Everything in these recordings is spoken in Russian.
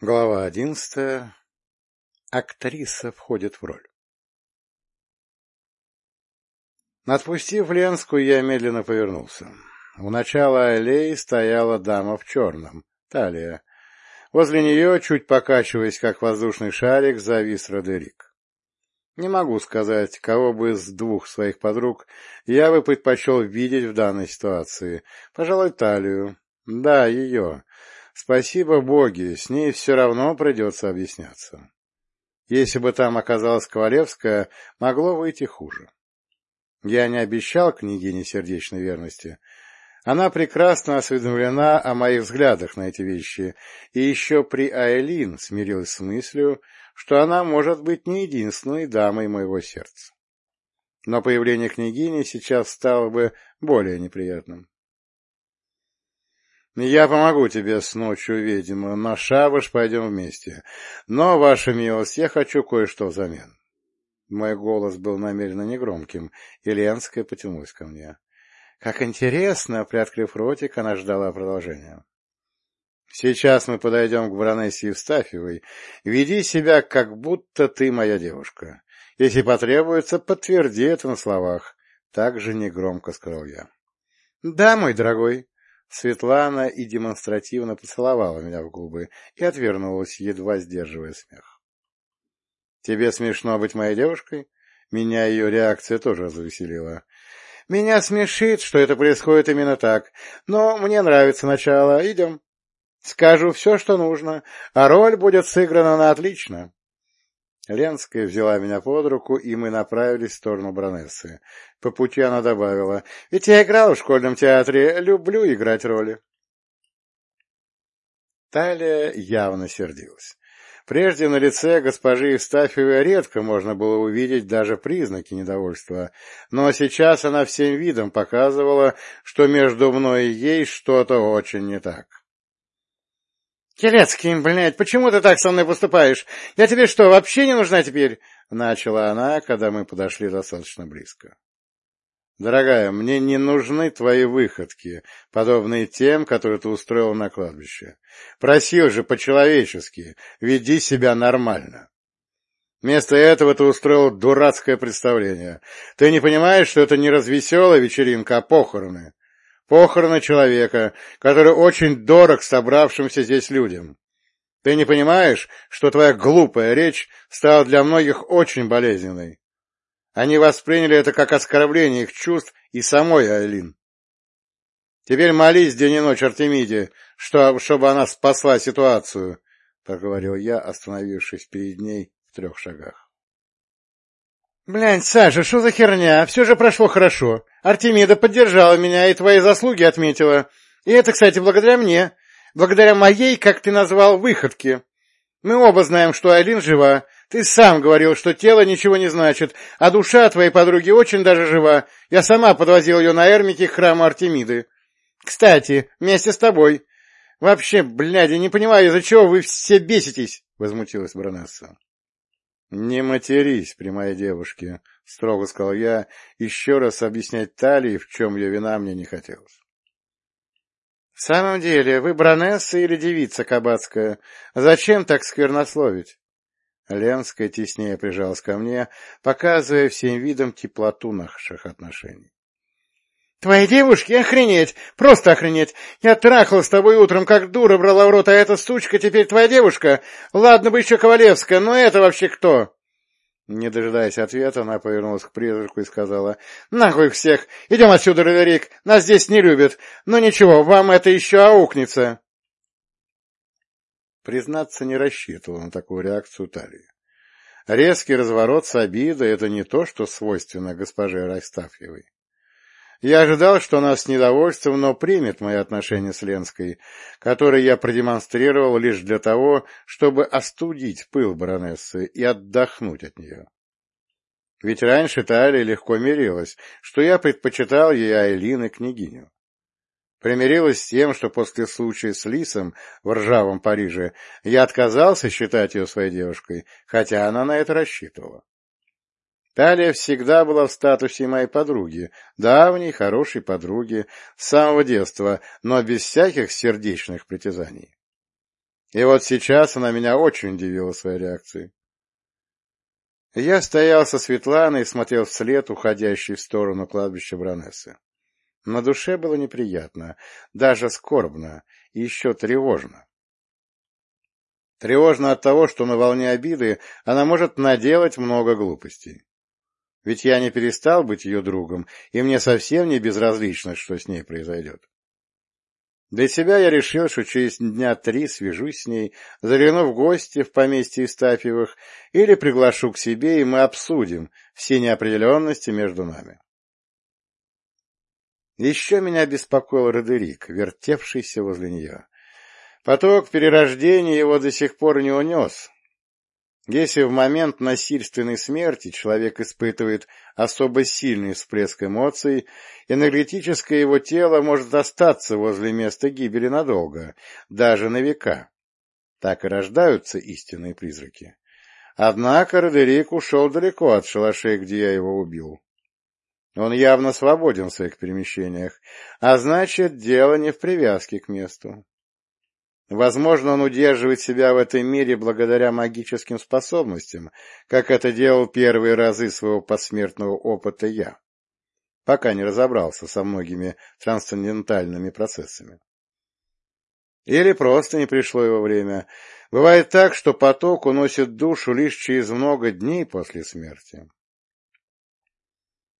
Глава одиннадцатая. Актриса входит в роль. Отпустив Ленскую, я медленно повернулся. У начала аллеи стояла дама в черном, талия. Возле нее, чуть покачиваясь, как воздушный шарик, завис Родерик. Не могу сказать, кого бы из двух своих подруг я бы предпочел видеть в данной ситуации. Пожалуй, талию. Да, ее. Спасибо боги, с ней все равно придется объясняться. Если бы там оказалась Ковалевская, могло выйти хуже. Я не обещал княгине сердечной верности. Она прекрасно осведомлена о моих взглядах на эти вещи, и еще при Айлин смирилась с мыслью, что она может быть не единственной дамой моего сердца. Но появление княгини сейчас стало бы более неприятным. Я помогу тебе с ночью, ведьма, на шабаш пойдем вместе. Но, ваша милость, я хочу кое-что взамен. Мой голос был намеренно негромким, и Ленская потянулась ко мне. Как интересно, приоткрыв ротик, она ждала продолжения. Сейчас мы подойдем к баронессе Евстафьевой. Веди себя, как будто ты моя девушка. Если потребуется, подтверди это на словах. Так же негромко сказал я. — Да, мой дорогой, Светлана и демонстративно поцеловала меня в губы и отвернулась, едва сдерживая смех. — Тебе смешно быть моей девушкой? Меня ее реакция тоже развеселила. — Меня смешит, что это происходит именно так, но мне нравится начало. Идем. Скажу все, что нужно, а роль будет сыграна на отлично. Ленская взяла меня под руку, и мы направились в сторону Бронессы. По пути она добавила, «Ведь я играл в школьном театре, люблю играть роли». Талия явно сердилась. Прежде на лице госпожи Евстафьевой редко можно было увидеть даже признаки недовольства, но сейчас она всем видом показывала, что между мной и ей что-то очень не так. «Келецкий, блядь, почему ты так со мной поступаешь? Я тебе что, вообще не нужна теперь?» — начала она, когда мы подошли достаточно близко. «Дорогая, мне не нужны твои выходки, подобные тем, которые ты устроил на кладбище. Просил же по-человечески, веди себя нормально. Вместо этого ты устроил дурацкое представление. Ты не понимаешь, что это не развеселая вечеринка, а похороны. Похороны человека, который очень дорог собравшимся здесь людям. Ты не понимаешь, что твоя глупая речь стала для многих очень болезненной? Они восприняли это как оскорбление их чувств и самой Айлин. Теперь молись день и ночь Артемиде, что, чтобы она спасла ситуацию, — проговорил я, остановившись перед ней в трех шагах. Блядь, Саша, что за херня? Все же прошло хорошо. Артемида поддержала меня и твои заслуги отметила. И это, кстати, благодаря мне. Благодаря моей, как ты назвал, выходке. Мы оба знаем, что Айлин жива. Ты сам говорил, что тело ничего не значит, а душа твоей подруги очень даже жива. Я сама подвозил ее на Эрмике к храму Артемиды. Кстати, вместе с тобой. Вообще, блядь, я не понимаю, из-за чего вы все беситесь, — возмутилась баронесса. — Не матерись при моей девушке, — строго сказал я, еще раз объяснять Талии, в чем ее вина мне не хотелось. — В самом деле, вы бронесса или девица кабацкая? Зачем так сквернословить? Ленская теснее прижалась ко мне, показывая всем видом теплоту наших отношений. Твоей девушке охренеть! Просто охренеть! Я трахал с тобой утром, как дура брала в рот, а эта сучка теперь твоя девушка? Ладно бы еще Ковалевская, но это вообще кто?» Не дожидаясь ответа, она повернулась к призраку и сказала, «Нахуй всех! Идем отсюда, Родерик! Нас здесь не любят! Но ничего, вам это еще аукнется!» Признаться, не рассчитывал на такую реакцию Талии. Резкий разворот с обидой — это не то, что свойственно госпоже Райстафьевой. Я ожидал, что она с недовольством, но примет мои отношения с Ленской, которые я продемонстрировал лишь для того, чтобы остудить пыл баронессы и отдохнуть от нее. Ведь раньше Талия легко мирилась, что я предпочитал ей Айлин и княгиню. Примирилась с тем, что после случая с Лисом в ржавом Париже я отказался считать ее своей девушкой, хотя она на это рассчитывала. Талия всегда была в статусе моей подруги, давней, хорошей подруги, с самого детства, но без всяких сердечных притязаний. И вот сейчас она меня очень удивила своей реакцией. Я стоял со Светланой и смотрел вслед уходящей в сторону кладбища Бронессы. На душе было неприятно, даже скорбно и еще тревожно. Тревожно от того, что на волне обиды она может наделать много глупостей. Ведь я не перестал быть ее другом, и мне совсем не безразлично, что с ней произойдет. Для себя я решил, что через дня три свяжусь с ней, загляну в гости в поместье Истафьевых или приглашу к себе, и мы обсудим все неопределенности между нами. Еще меня беспокоил Родерик, вертевшийся возле нее. Поток перерождения его до сих пор не унес. Если в момент насильственной смерти человек испытывает особо сильный всплеск эмоций, энергетическое его тело может остаться возле места гибели надолго, даже на века. Так и рождаются истинные призраки. Однако Родерик ушел далеко от шалашей, где я его убил. Он явно свободен в своих перемещениях, а значит, дело не в привязке к месту. Возможно, он удерживает себя в этом мире благодаря магическим способностям, как это делал первые разы своего посмертного опыта я, пока не разобрался со многими трансцендентальными процессами. Или просто не пришло его время. Бывает так, что поток уносит душу лишь через много дней после смерти.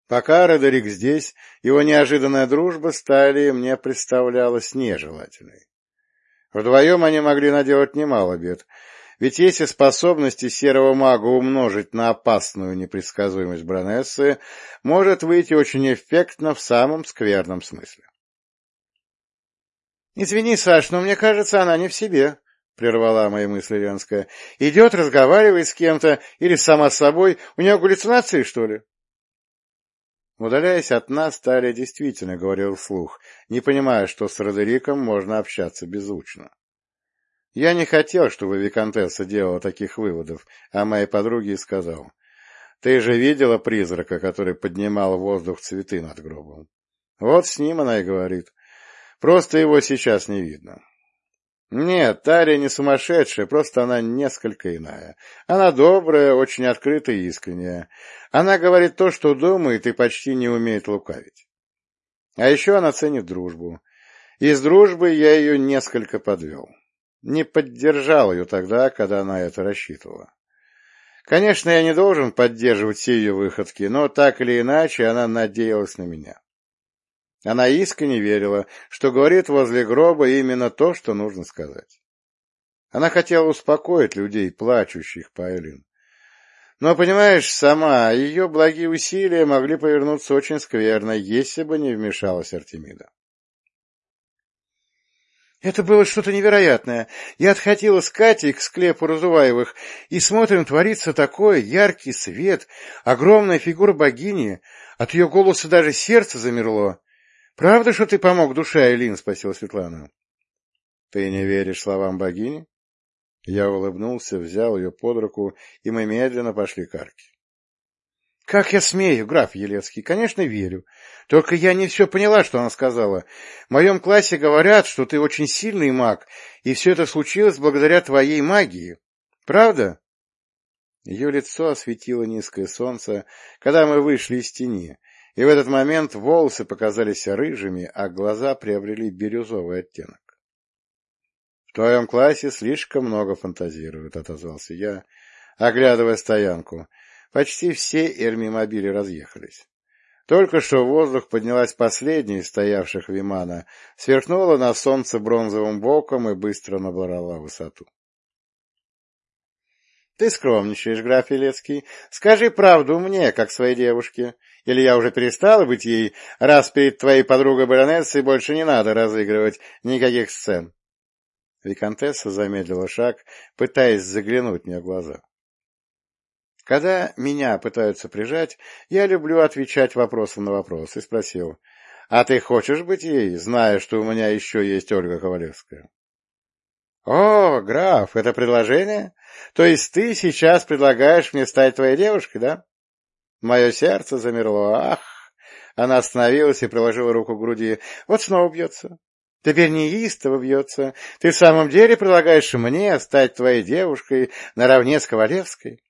Пока Родерик здесь, его неожиданная дружба с Талией мне представлялась нежелательной. Вдвоем они могли наделать немало бед, ведь если способности серого мага умножить на опасную непредсказуемость Бронессы, может выйти очень эффектно в самом скверном смысле. — Извини, Саш, но мне кажется, она не в себе, — прервала мои мысли Ленская. — Идет, разговаривает с кем-то или сама с собой. У нее галлюцинации, что ли? Удаляясь от нас, Талия действительно говорил вслух, не понимая, что с Родериком можно общаться беззвучно. Я не хотел, чтобы Викантесса делала таких выводов, а моей подруге сказал. Ты же видела призрака, который поднимал воздух цветы над гробом? Вот с ним она и говорит. Просто его сейчас не видно. Нет, Тария не сумасшедшая, просто она несколько иная. Она добрая, очень открытая и искренняя. Она говорит то, что думает, и почти не умеет лукавить. А еще она ценит дружбу. Из дружбы я ее несколько подвел. Не поддержал ее тогда, когда она это рассчитывала. Конечно, я не должен поддерживать все ее выходки, но так или иначе она надеялась на меня. Она искренне верила, что говорит возле гроба именно то, что нужно сказать. Она хотела успокоить людей, плачущих по Элин. Но, понимаешь, сама, ее благие усилия могли повернуться очень скверно, если бы не вмешалась Артемида. Это было что-то невероятное. Я отходила с Катей к склепу Разуваевых, и смотрим, творится такое, яркий свет, огромная фигура богини, от ее голоса даже сердце замерло. Правда, что ты помог душе Айлин? — спросила Светлана. — Ты не веришь словам богини? Я улыбнулся, взял ее под руку, и мы медленно пошли к арке. — Как я смею, граф Елецкий, конечно, верю. Только я не все поняла, что она сказала. В моем классе говорят, что ты очень сильный маг, и все это случилось благодаря твоей магии. Правда? Ее лицо осветило низкое солнце, когда мы вышли из тени, и в этот момент волосы показались рыжими, а глаза приобрели бирюзовый оттенок. — В твоем классе слишком много фантазируют, — отозвался я, оглядывая стоянку. Почти все эрмимобили разъехались. Только что в воздух поднялась последняя из стоявших Вимана, сверкнула на солнце бронзовым боком и быстро набрала высоту. — Ты скромничаешь, граф Елецкий. Скажи правду мне, как своей девушке. Или я уже перестала быть ей, раз перед твоей подругой баронессой больше не надо разыгрывать никаких сцен? Викантесса замедлила шаг, пытаясь заглянуть мне в глаза. Когда меня пытаются прижать, я люблю отвечать вопросом на вопрос, и спросил, «А ты хочешь быть ей, зная, что у меня еще есть Ольга Ковалевская?» «О, граф, это предложение? То есть ты сейчас предлагаешь мне стать твоей девушкой, да?» Мое сердце замерло. Ах! Она остановилась и приложила руку к груди. Вот снова бьется. Теперь неистово бьется. Ты в самом деле предлагаешь мне стать твоей девушкой наравне с Ковалевской?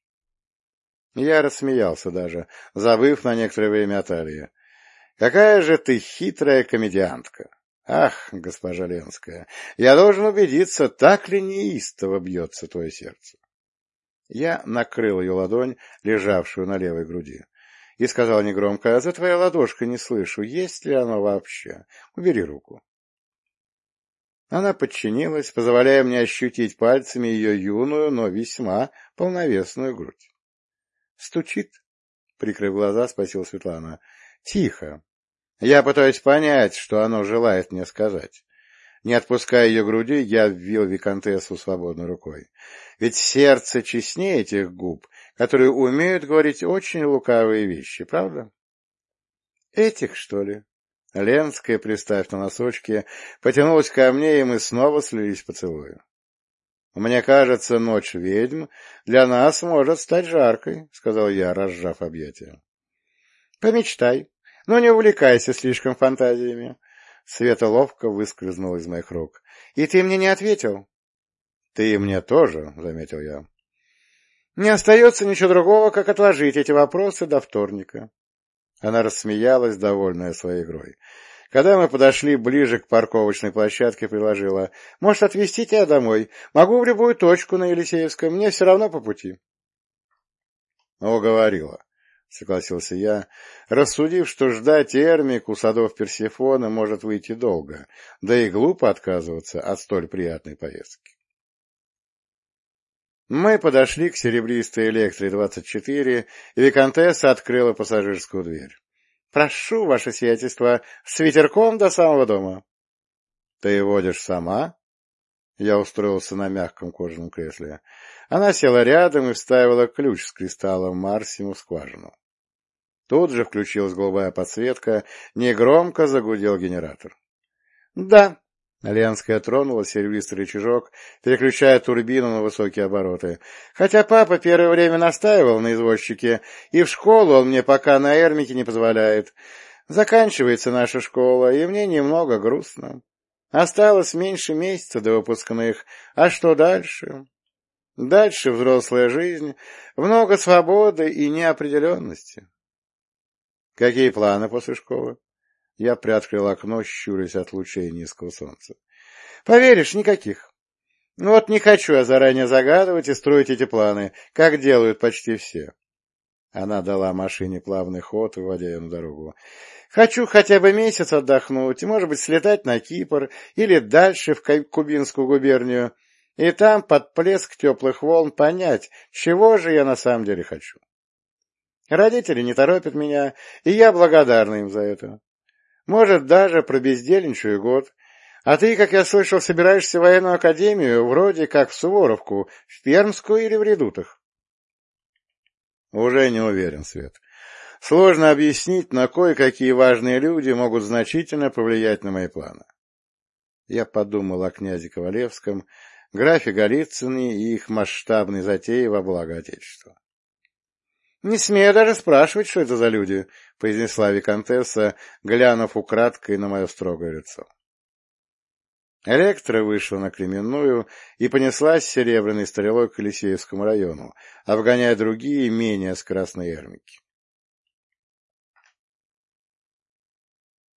Я рассмеялся даже, забыв на некоторое время о талии. Какая же ты хитрая комедиантка! Ах, госпожа Ленская, я должен убедиться, так ли неистово бьется твое сердце. Я накрыл ее ладонь, лежавшую на левой груди, и сказал негромко, «А — За твоя ладошка не слышу, есть ли она вообще? Убери руку. Она подчинилась, позволяя мне ощутить пальцами ее юную, но весьма полновесную грудь. — Стучит? — прикрыв глаза, спросила Светлана. — Тихо. Я пытаюсь понять, что оно желает мне сказать. Не отпуская ее груди, я ввел виконтессу свободной рукой. Ведь сердце честнее этих губ, которые умеют говорить очень лукавые вещи, правда? — Этих, что ли? Ленская, приставив на носочки, потянулась ко мне, и мы снова слились поцелую. — Мне кажется, ночь ведьм для нас может стать жаркой, — сказал я, разжав объятия. — Помечтай, но не увлекайся слишком фантазиями. Света ловко выскользнула из моих рук. — И ты мне не ответил? — Ты мне тоже, — заметил я. — Не остается ничего другого, как отложить эти вопросы до вторника. Она рассмеялась, довольная своей игрой. Когда мы подошли ближе к парковочной площадке, предложила. — Может, отвезти тебя домой? Могу в любую точку на Елисеевском, мне все равно по пути. — Уговорила, — согласился я, рассудив, что ждать Эрмик у садов Персифона может выйти долго, да и глупо отказываться от столь приятной поездки. Мы подошли к серебристой Электре-24, и Викантесса открыла пассажирскую дверь. — Прошу, ваше сиятельство, с ветерком до самого дома. — Ты водишь сама? Я устроился на мягком кожаном кресле. Она села рядом и вставила ключ с кристаллом Марсиму в скважину. Тут же включилась голубая подсветка, негромко загудел генератор. — Да, Ленская тронула серебристый рычажок, переключая турбину на высокие обороты. Хотя папа первое время настаивал на извозчике, и в школу он мне пока на Эрмике не позволяет. Заканчивается наша школа, и мне немного грустно. Осталось меньше месяца до выпускных. А что дальше? Дальше взрослая жизнь, много свободы и неопределенности. Какие планы после школы? Я приоткрыл окно, щурясь от лучей низкого солнца. — Поверишь, никаких. Ну вот не хочу я заранее загадывать и строить эти планы, как делают почти все. Она дала машине плавный ход, выводя ее на дорогу. Хочу хотя бы месяц отдохнуть, может быть, слетать на Кипр или дальше в Кубинскую губернию, и там под плеск теплых волн понять, чего же я на самом деле хочу. Родители не торопят меня, и я благодарна им за это. Может, даже пробездельничаю год. А ты, как я слышал, собираешься в военную академию, вроде как в Суворовку, в Пермскую или в Редутах? Уже не уверен, Свет. Сложно объяснить, но кое-какие важные люди могут значительно повлиять на мои планы. Я подумал о князе Ковалевском, графе Голицыне и их масштабной затеи во благо Отечества. — Не смею даже спрашивать, что это за люди, — произнесла виконтесса, глянув украдкой на мое строгое лицо. Электра вышла на Кременную и понеслась серебряной стрелой к Елисеевскому району, обгоняя другие, менее скоростные эрмики.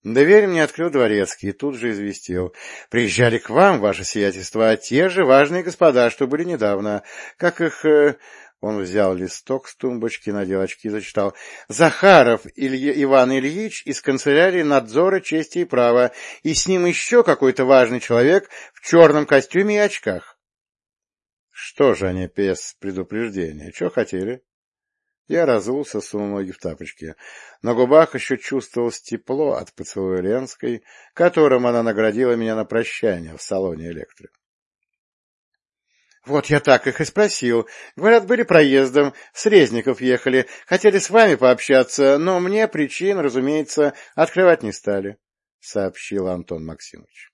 Дверь мне открыл дворецкий и тут же известил. «Приезжали к вам, ваше сиятельство, а те же важные господа, что были недавно. Как их... Он взял листок с тумбочки, надел очки и зачитал. «Захаров Илья, Иван Ильич из канцелярии надзора чести и права, и с ним еще какой-то важный человек в черном костюме и очках». «Что же они без предупреждения? Что хотели?» Я разулся, сунул ноги в тапочки. На губах еще чувствовалось тепло от поцелуя Ленской, которым она наградила меня на прощание в салоне электрик. Вот я так их и спросил. Говорят, были проездом, с Резников ехали, хотели с вами пообщаться, но мне причин, разумеется, открывать не стали, — сообщил Антон Максимович.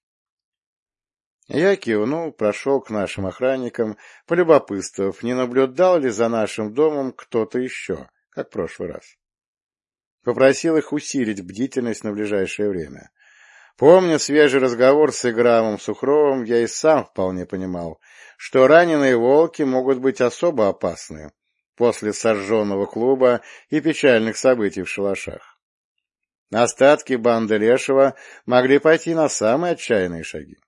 Я кивнул, прошел к нашим охранникам, полюбопытствовав, не наблюдал ли за нашим домом кто-то еще, как в прошлый раз. Попросил их усилить бдительность на ближайшее время. Помня свежий разговор с Играмом Сухровым, я и сам вполне понимал, что раненые волки могут быть особо опасны после сожженного клуба и печальных событий в шалашах. Остатки банды Лешего могли пойти на самые отчаянные шаги.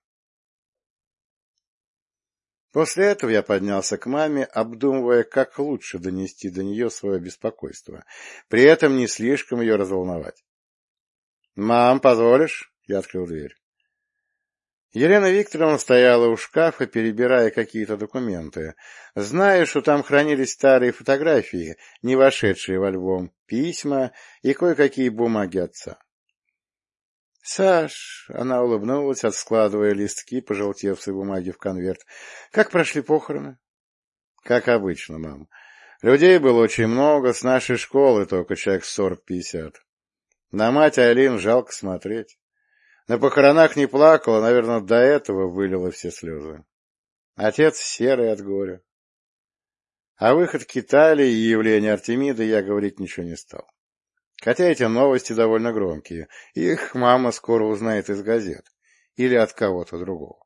После этого я поднялся к маме, обдумывая, как лучше донести до нее свое беспокойство, при этом не слишком ее разволновать. — Мам, позволишь? — я открыл дверь. Елена Викторовна стояла у шкафа, перебирая какие-то документы, зная, что там хранились старые фотографии, не вошедшие в альбом, письма и кое-какие бумаги отца. — Саш, — она улыбнулась, отскладывая листки, пожелтевшей бумаги в конверт, — как прошли похороны? — Как обычно, мам. Людей было очень много, с нашей школы только человек сорок-пятьдесят. На мать Айлин жалко смотреть. На похоронах не плакала, наверное, до этого вылила все слезы. Отец серый от горя. О выходке Талии и явлении Артемида я говорить ничего не стал. Хотя эти новости довольно громкие, их мама скоро узнает из газет или от кого-то другого.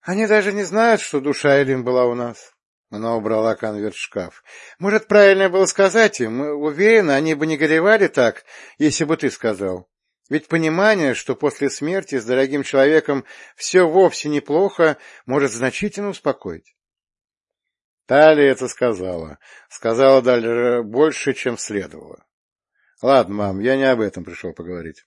Они даже не знают, что душа Элин была у нас. Она убрала конверт в шкаф. Может, правильно было сказать им? Уверена, они бы не горевали так, если бы ты сказал. Ведь понимание, что после смерти с дорогим человеком все вовсе неплохо, может значительно успокоить. Талия это сказала. Сказала даже больше, чем следовало. Ладно, мам, я не об этом пришел поговорить.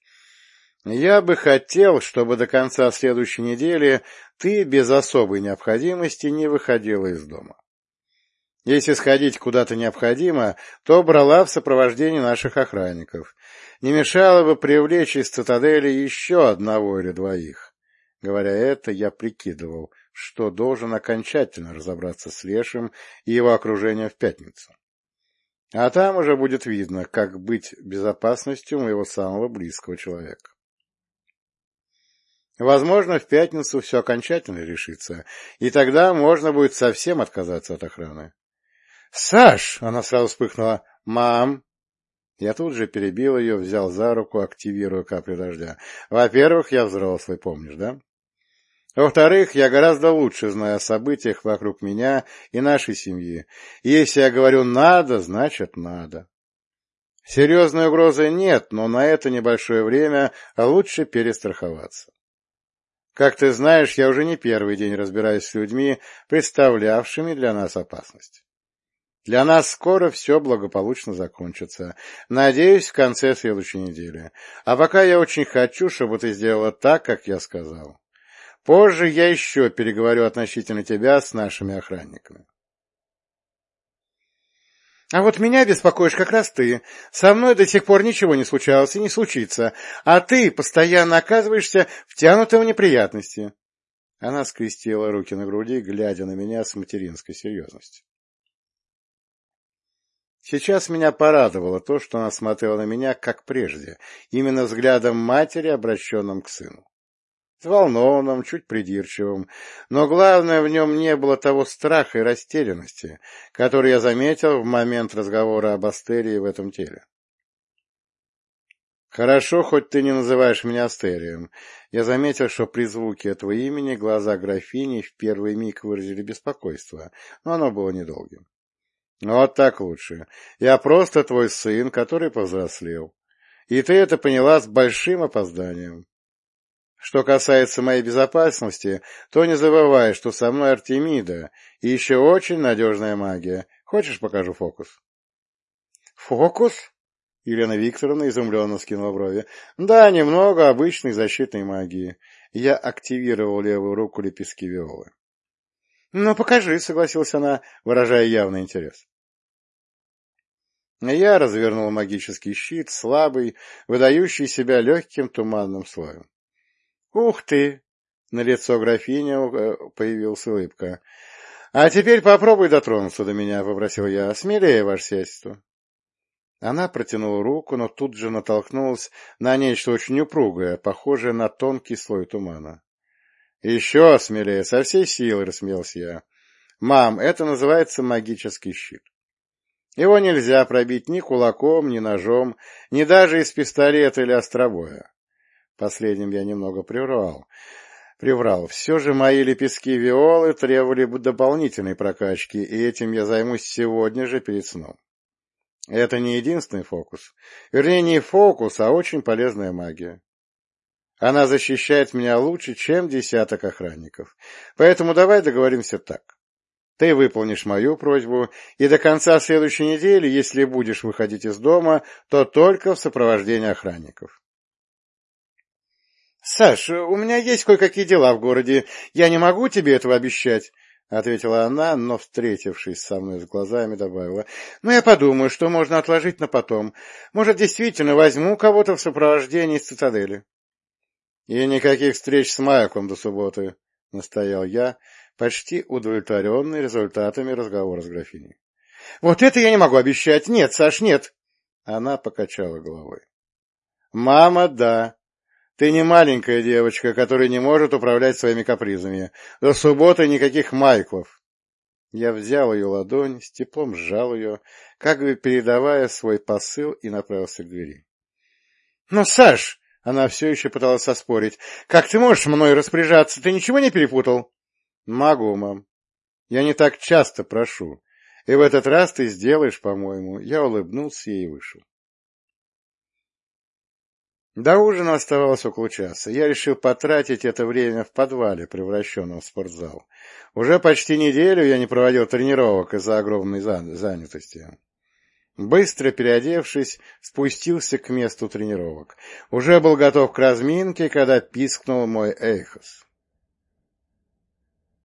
Я бы хотел, чтобы до конца следующей недели ты без особой необходимости не выходила из дома. Если сходить куда-то необходимо, то брала в сопровождении наших охранников. Не мешало бы привлечь из цитадели еще одного или двоих. Говоря это, я прикидывал, что должен окончательно разобраться с Лешим и его окружением в пятницу. А там уже будет видно, как быть безопасностью моего самого близкого человека. Возможно, в пятницу все окончательно решится, и тогда можно будет совсем отказаться от охраны. — Саш! — она сразу вспыхнула. — Мам! Я тут же перебил ее, взял за руку, активируя капли дождя. — Во-первых, я взрослый, помнишь, да? Во-вторых, я гораздо лучше знаю о событиях вокруг меня и нашей семьи. Если я говорю «надо», значит «надо». Серьезной угрозы нет, но на это небольшое время лучше перестраховаться. Как ты знаешь, я уже не первый день разбираюсь с людьми, представлявшими для нас опасность. Для нас скоро все благополучно закончится. Надеюсь, в конце следующей недели. А пока я очень хочу, чтобы ты сделала так, как я сказал. Позже я еще переговорю относительно тебя с нашими охранниками. А вот меня беспокоишь как раз ты. Со мной до сих пор ничего не случалось и не случится, а ты постоянно оказываешься втянутым в неприятности. Она скрестила руки на груди, глядя на меня с материнской серьезностью. Сейчас меня порадовало то, что она смотрела на меня, как прежде, именно взглядом матери, обращенным к сыну взволнованным, чуть придирчивым, но главное, в нем не было того страха и растерянности, который я заметил в момент разговора об Астерии в этом теле. «Хорошо, хоть ты не называешь меня Астерием. Я заметил, что при звуке этого имени глаза графини в первый миг выразили беспокойство, но оно было недолгим. Вот так лучше. Я просто твой сын, который повзрослел. И ты это поняла с большим опозданием. Что касается моей безопасности, то не забывай, что со мной Артемида и еще очень надежная магия. Хочешь, покажу фокус? Фокус? Елена Викторовна изумленно скинула брови. Да, немного обычной защитной магии. Я активировал левую руку лепестки виолы. Ну, покажи, согласилась она, выражая явный интерес. Я развернул магический щит, слабый, выдающий себя легким туманным слоем. «Ух ты!» — на лицо графини э, появилась улыбка. «А теперь попробуй дотронуться до меня», — попросил я. «Смелее, ваше сельство». Она протянула руку, но тут же натолкнулась на нечто очень упругое, похожее на тонкий слой тумана. «Еще смелее, со всей силы», — рассмеялся я. «Мам, это называется магический щит. Его нельзя пробить ни кулаком, ни ножом, ни даже из пистолета или остробоя. Последним я немного приврал. Приврал. Все же мои лепестки виолы требовали дополнительной прокачки, и этим я займусь сегодня же перед сном. Это не единственный фокус. Вернее, не фокус, а очень полезная магия. Она защищает меня лучше, чем десяток охранников. Поэтому давай договоримся так. Ты выполнишь мою просьбу, и до конца следующей недели, если будешь выходить из дома, то только в сопровождении охранников. — Саш, у меня есть кое-какие дела в городе. Я не могу тебе этого обещать, — ответила она, но, встретившись со мной с глазами, добавила. — Ну, я подумаю, что можно отложить на потом. Может, действительно возьму кого-то в сопровождении из цитадели. — И никаких встреч с Майком до субботы, — настоял я, почти удовлетворенный результатами разговора с графиней. — Вот это я не могу обещать. Нет, Саш, нет. Она покачала головой. — Мама, да. Ты не маленькая девочка, которая не может управлять своими капризами. До субботы никаких майклов. Я взял ее ладонь, с теплом сжал ее, как бы передавая свой посыл, и направился к двери. — Но, Саш! — она все еще пыталась оспорить. — Как ты можешь мной распоряжаться? Ты ничего не перепутал? — Могу, мам. Я не так часто прошу. И в этот раз ты сделаешь, по-моему. Я улыбнулся ей и вышел. До ужина оставалось около часа. Я решил потратить это время в подвале, превращенном в спортзал. Уже почти неделю я не проводил тренировок из-за огромной занятости. Быстро переодевшись, спустился к месту тренировок. Уже был готов к разминке, когда пискнул мой Эйхос.